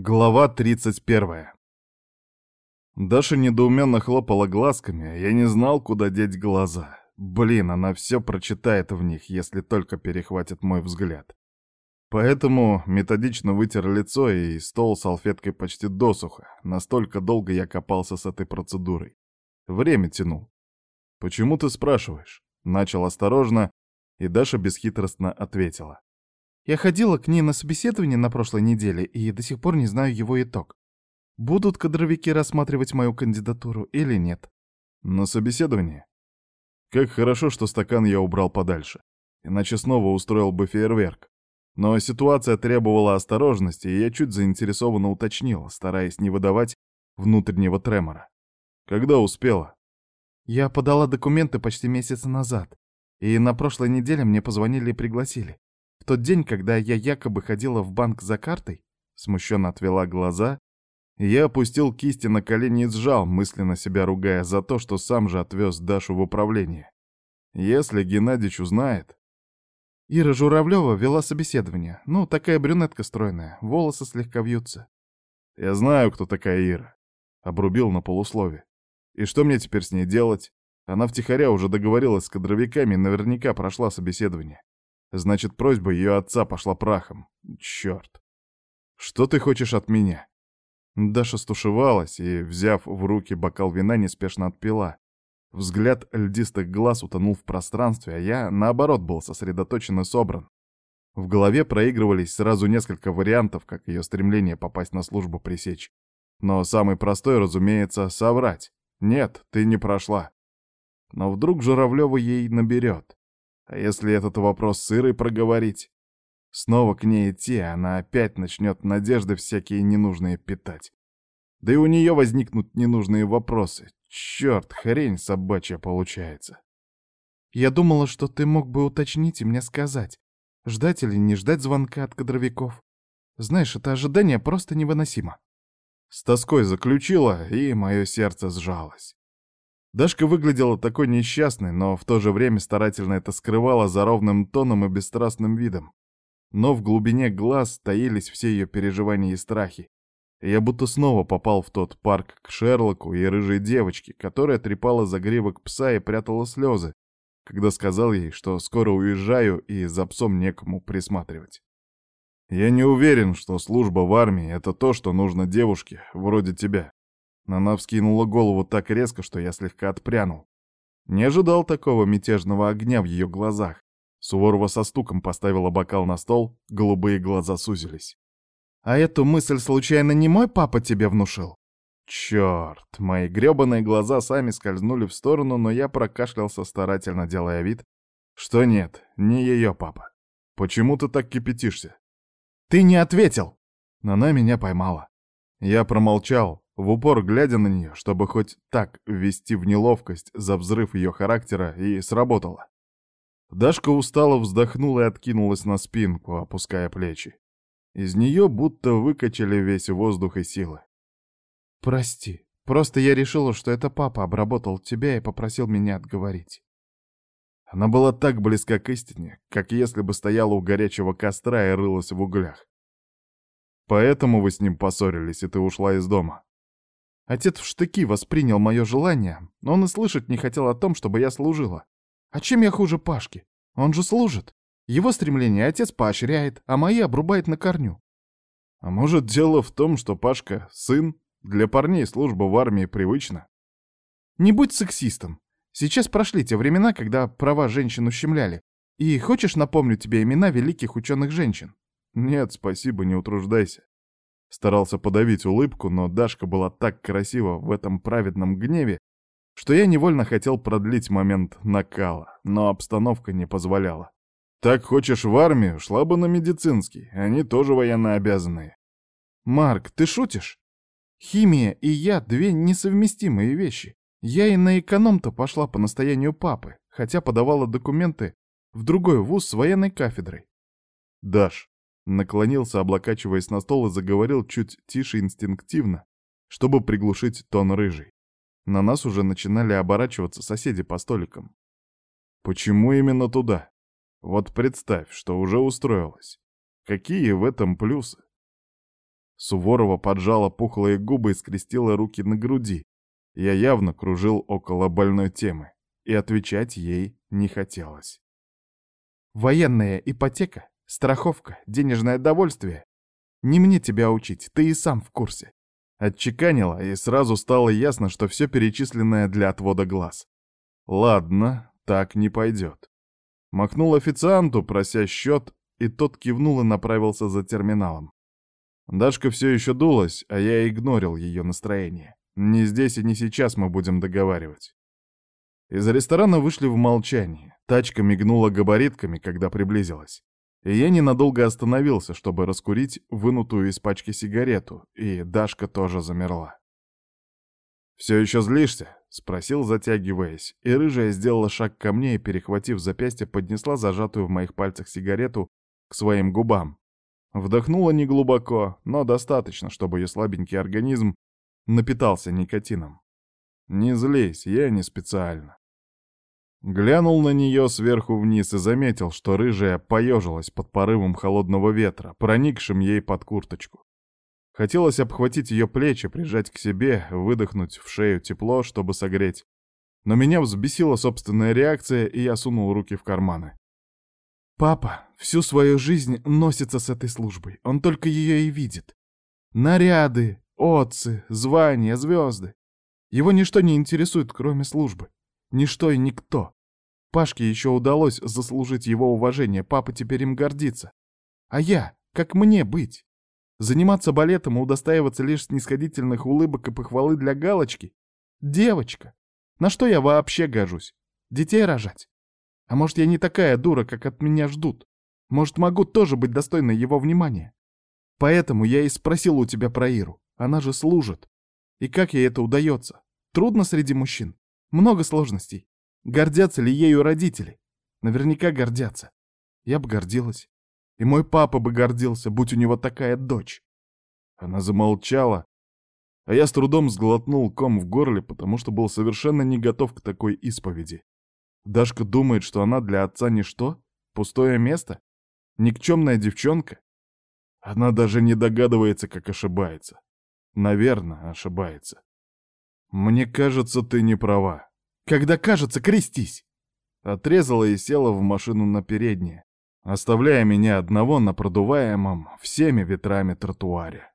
Глава 31. Даша недоуменно хлопала глазками, а я не знал, куда деть глаза. Блин, она все прочитает в них, если только перехватит мой взгляд. Поэтому методично вытер лицо и стол салфеткой почти досуха. Настолько долго я копался с этой процедурой. Время тянул. «Почему ты спрашиваешь?» Начал осторожно, и Даша бесхитростно ответила. Я ходила к ней на собеседование на прошлой неделе и до сих пор не знаю его итог. Будут кадровики рассматривать мою кандидатуру или нет? На собеседование? Как хорошо, что стакан я убрал подальше. Иначе снова устроил бы фейерверк. Но ситуация требовала осторожности, и я чуть заинтересованно уточнил, стараясь не выдавать внутреннего тремора. Когда успела? Я подала документы почти месяц назад, и на прошлой неделе мне позвонили и пригласили тот день, когда я якобы ходила в банк за картой, смущенно отвела глаза, я опустил кисти на колени и сжал, мысленно себя ругая за то, что сам же отвез Дашу в управление. Если Геннадьевич узнает... Ира Журавлева вела собеседование. Ну, такая брюнетка стройная, волосы слегка вьются. Я знаю, кто такая Ира. Обрубил на полуслове. И что мне теперь с ней делать? Она втихаря уже договорилась с кадровиками и наверняка прошла собеседование. Значит, просьба ее отца пошла прахом. Черт. Что ты хочешь от меня? Даша стушевалась и, взяв в руки бокал вина, неспешно отпила. Взгляд льдистых глаз утонул в пространстве, а я, наоборот, был сосредоточен и собран. В голове проигрывались сразу несколько вариантов, как ее стремление попасть на службу пресечь. Но самый простой, разумеется, соврать. Нет, ты не прошла. Но вдруг Журавлева ей наберет. А если этот вопрос с Ирой проговорить? Снова к ней идти, она опять начнет надежды всякие ненужные питать. Да и у нее возникнут ненужные вопросы. Черт, хрень собачья получается. Я думала, что ты мог бы уточнить и мне сказать, ждать или не ждать звонка от кадровиков. Знаешь, это ожидание просто невыносимо. С тоской заключила, и мое сердце сжалось. Дашка выглядела такой несчастной, но в то же время старательно это скрывала за ровным тоном и бесстрастным видом. Но в глубине глаз таились все ее переживания и страхи. Я будто снова попал в тот парк к Шерлоку и рыжей девочке, которая трепала за гривок пса и прятала слезы, когда сказал ей, что скоро уезжаю и за псом некому присматривать. Я не уверен, что служба в армии — это то, что нужно девушке, вроде тебя. Она вскинула голову так резко, что я слегка отпрянул. Не ожидал такого мятежного огня в ее глазах. Суворова со стуком поставила бокал на стол, голубые глаза сузились. «А эту мысль случайно не мой папа тебе внушил?» Черт, мои гребаные глаза сами скользнули в сторону, но я прокашлялся, старательно делая вид, что нет, не ее папа. Почему ты так кипятишься? Ты не ответил! Она меня поймала. Я промолчал, в упор глядя на нее, чтобы хоть так ввести в неловкость за взрыв ее характера, и сработало. Дашка устало вздохнула и откинулась на спинку, опуская плечи. Из нее будто выкачали весь воздух и силы. «Прости, просто я решила, что это папа обработал тебя и попросил меня отговорить». Она была так близка к истине, как если бы стояла у горячего костра и рылась в углях. Поэтому вы с ним поссорились, и ты ушла из дома. Отец в штыки воспринял мое желание, но он и слышать не хотел о том, чтобы я служила. А чем я хуже Пашки? Он же служит. Его стремление отец поощряет, а мои обрубает на корню. А может, дело в том, что Пашка — сын? Для парней служба в армии привычна. Не будь сексистом. Сейчас прошли те времена, когда права женщин ущемляли. И хочешь, напомню тебе имена великих ученых женщин? Нет, спасибо, не утруждайся. Старался подавить улыбку, но Дашка была так красива в этом праведном гневе, что я невольно хотел продлить момент накала, но обстановка не позволяла. Так хочешь в армию, шла бы на медицинский, они тоже военно обязанные. Марк, ты шутишь? Химия и я — две несовместимые вещи. Я и на эконом-то пошла по настоянию папы, хотя подавала документы в другой вуз с военной кафедрой. Даш, Наклонился, облокачиваясь на стол и заговорил чуть тише инстинктивно, чтобы приглушить тон рыжий. На нас уже начинали оборачиваться соседи по столикам. Почему именно туда? Вот представь, что уже устроилась. Какие в этом плюсы? Суворова поджала пухлые губы и скрестила руки на груди. Я явно кружил около больной темы, и отвечать ей не хотелось. «Военная ипотека, страховка, денежное довольствие. Не мне тебя учить, ты и сам в курсе». Отчеканила, и сразу стало ясно, что все перечисленное для отвода глаз. «Ладно, так не пойдет». Махнул официанту, прося счет, и тот кивнул и направился за терминалом. Дашка все еще дулась, а я игнорил ее настроение. Не здесь и не сейчас мы будем договаривать. Из ресторана вышли в молчании. Тачка мигнула габаритками, когда приблизилась. И я ненадолго остановился, чтобы раскурить вынутую из пачки сигарету, и Дашка тоже замерла. «Все еще злишься?» — спросил, затягиваясь, и рыжая сделала шаг ко мне и, перехватив запястье, поднесла зажатую в моих пальцах сигарету к своим губам. Вдохнула неглубоко, но достаточно, чтобы ее слабенький организм напитался никотином. Не злись, я не специально. Глянул на нее сверху вниз и заметил, что рыжая поежилась под порывом холодного ветра, проникшим ей под курточку. Хотелось обхватить ее плечи, прижать к себе, выдохнуть в шею тепло, чтобы согреть. Но меня взбесила собственная реакция, и я сунул руки в карманы. Папа всю свою жизнь носится с этой службой, он только ее и видит. Наряды, отцы, звания, звезды. Его ничто не интересует, кроме службы. Ничто и никто. Пашке еще удалось заслужить его уважение, папа теперь им гордится. А я, как мне быть? Заниматься балетом и удостаиваться лишь снисходительных улыбок и похвалы для галочки? Девочка! На что я вообще гожусь? Детей рожать? А может, я не такая дура, как от меня ждут? Может, могу тоже быть достойной его внимания? Поэтому я и спросил у тебя про Иру. Она же служит. И как ей это удается? Трудно среди мужчин. Много сложностей. Гордятся ли ею родители? Наверняка гордятся. Я бы гордилась. И мой папа бы гордился, будь у него такая дочь. Она замолчала, а я с трудом сглотнул ком в горле, потому что был совершенно не готов к такой исповеди. Дашка думает, что она для отца ничто? Пустое место? Никчемная девчонка? Она даже не догадывается, как ошибается. Наверное, ошибается. Мне кажется, ты не права. Когда кажется, крестись. Отрезала и села в машину на переднее, оставляя меня одного на продуваемом всеми ветрами тротуаре.